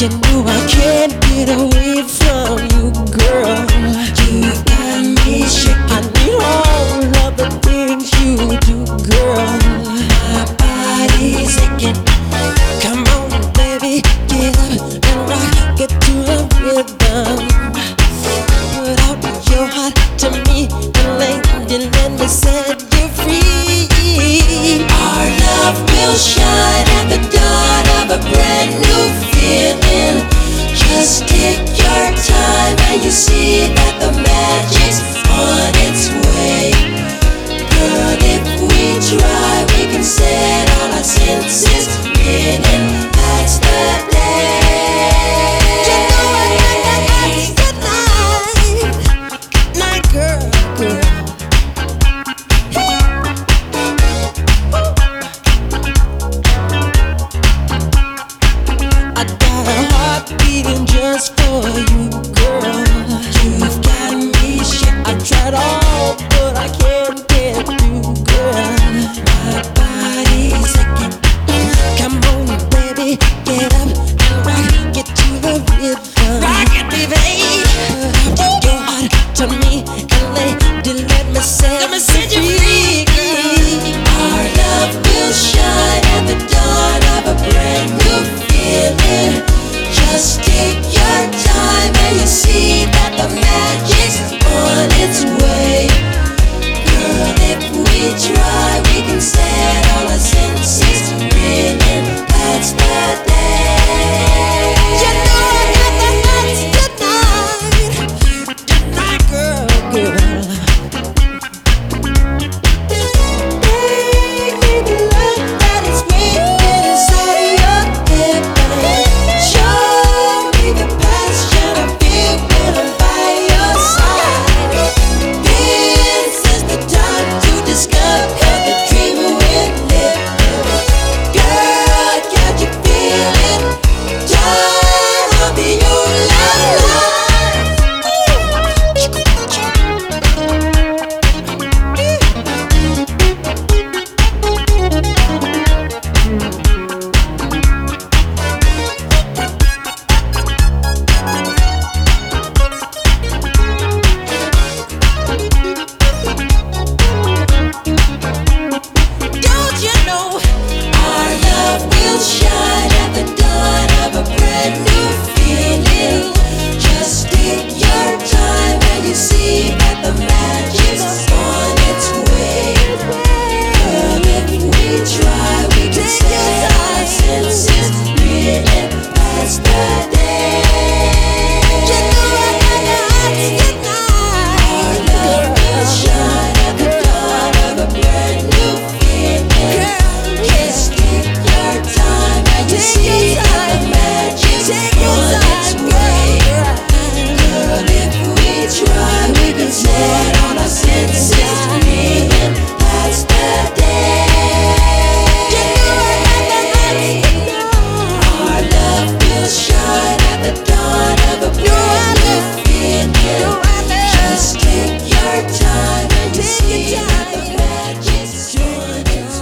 You know I can't get away from you, girl. You got me shaking. I need all of the things you do, girl. My body's aching. Come on, baby, give up and rock it to the rhythm. Put out your heart to me and let you let me set you free. Our love will shine. Take your time and you see that the magic's on its way. But if we try, just keep Just take your time and Take see your time. the magic.